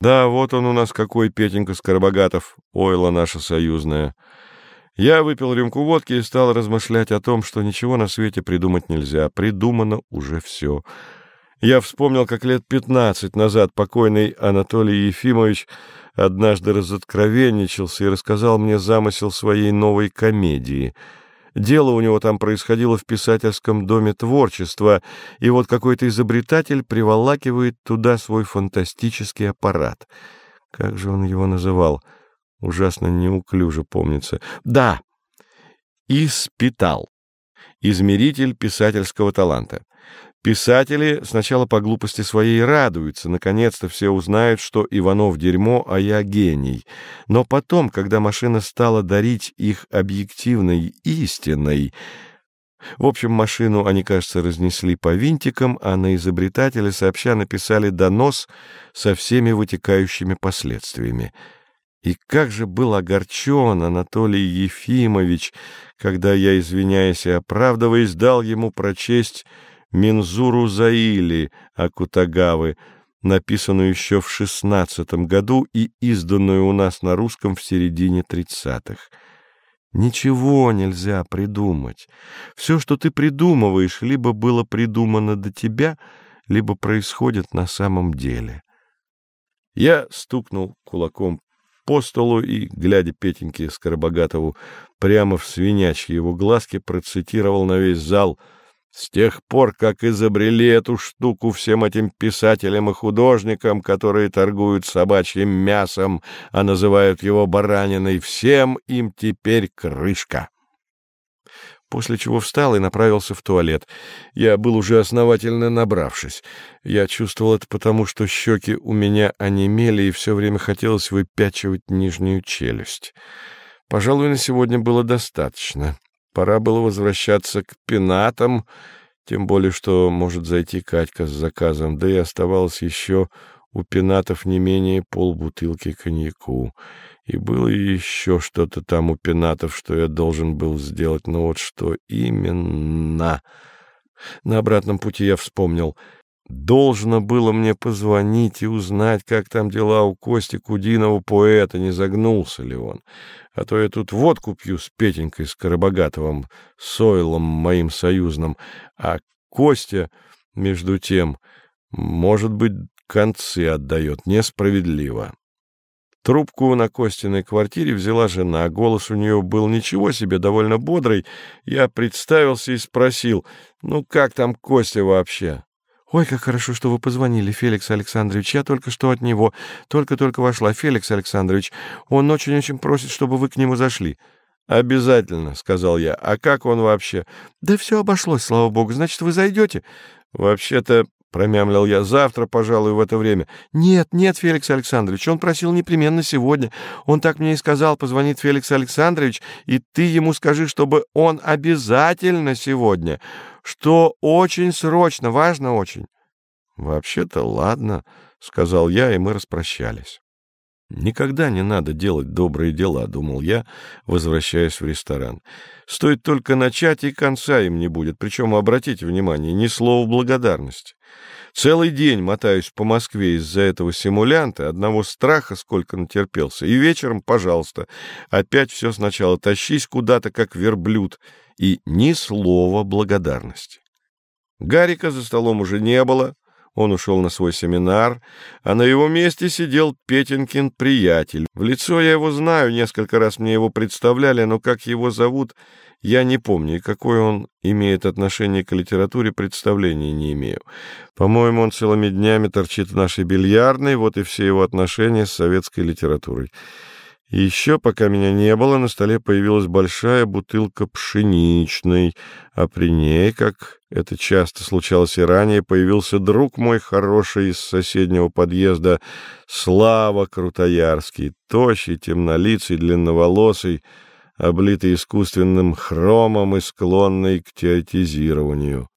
Да, вот он у нас какой, Петенька Скоробогатов, ойла наша союзная. Я выпил рюмку водки и стал размышлять о том, что ничего на свете придумать нельзя. Придумано уже все. Я вспомнил, как лет пятнадцать назад покойный Анатолий Ефимович однажды разоткровенничался и рассказал мне замысел своей новой комедии. Дело у него там происходило в писательском доме творчества, и вот какой-то изобретатель приволакивает туда свой фантастический аппарат. Как же он его называл? Ужасно неуклюже помнится. Да, испитал. Измеритель писательского таланта. Писатели сначала по глупости своей радуются, наконец-то все узнают, что Иванов дерьмо, а я гений. Но потом, когда машина стала дарить их объективной истиной... В общем, машину они, кажется, разнесли по винтикам, а на изобретателя сообща написали донос со всеми вытекающими последствиями. И как же был огорчен Анатолий Ефимович, когда я, извиняясь и оправдываясь, дал ему прочесть Минзуру Заили Акутагавы, написанную еще в шестнадцатом году и изданную у нас на русском в середине тридцатых. Ничего нельзя придумать. Все, что ты придумываешь, либо было придумано до тебя, либо происходит на самом деле. Я стукнул кулаком по столу и, глядя Петеньке Скоробогатову прямо в свинячьи его глазки, процитировал на весь зал — с тех пор, как изобрели эту штуку всем этим писателям и художникам, которые торгуют собачьим мясом, а называют его бараниной, всем им теперь крышка. После чего встал и направился в туалет. Я был уже основательно набравшись. Я чувствовал это потому, что щеки у меня онемели, и все время хотелось выпячивать нижнюю челюсть. Пожалуй, на сегодня было достаточно. Пора было возвращаться к пенатам, тем более, что может зайти Катька с заказом, да и оставалось еще у пенатов не менее полбутылки коньяку. И было еще что-то там у пенатов, что я должен был сделать, но вот что именно... На обратном пути я вспомнил. Должно было мне позвонить и узнать, как там дела у Кости Кудинова, поэта, не загнулся ли он. А то я тут водку пью с Петенькой Скоробогатовым, Сойлом моим союзным, а Костя, между тем, может быть, концы отдает несправедливо. Трубку на Костиной квартире взяла жена, голос у нее был ничего себе, довольно бодрый. Я представился и спросил, ну как там Костя вообще? «Ой, как хорошо, что вы позвонили, Феликс Александрович. Я только что от него. Только-только вошла. Феликс Александрович, он очень-очень просит, чтобы вы к нему зашли». «Обязательно», — сказал я. «А как он вообще?» «Да все обошлось, слава богу. Значит, вы зайдете?» «Вообще-то Промямлил я завтра, пожалуй, в это время. Нет, нет, Феликс Александрович, он просил непременно сегодня. Он так мне и сказал, позвонит Феликс Александрович, и ты ему скажи, чтобы он обязательно сегодня, что очень срочно, важно очень. Вообще-то ладно, сказал я, и мы распрощались. Никогда не надо делать добрые дела, думал я, возвращаясь в ресторан. Стоит только начать, и конца им не будет. Причем, обратите внимание, ни слова благодарности. Целый день мотаюсь по Москве из-за этого симулянта, одного страха сколько натерпелся. И вечером, пожалуйста, опять все сначала тащись куда-то, как верблюд, и ни слова благодарности. Гарика за столом уже не было, он ушел на свой семинар, а на его месте сидел Петенькин приятель. В лицо я его знаю, несколько раз мне его представляли, но как его зовут, я не помню, и какое он имеет отношение к литературе, представления не имею. По-моему, он целыми днями торчит в нашей бильярдной, вот и все его отношения с советской литературой. Еще, пока меня не было, на столе появилась большая бутылка пшеничной, а при ней, как это часто случалось и ранее, появился друг мой хороший из соседнего подъезда, Слава Крутоярский, тощий, темнолицый, длинноволосый, облитый искусственным хромом и склонный к теотизированию.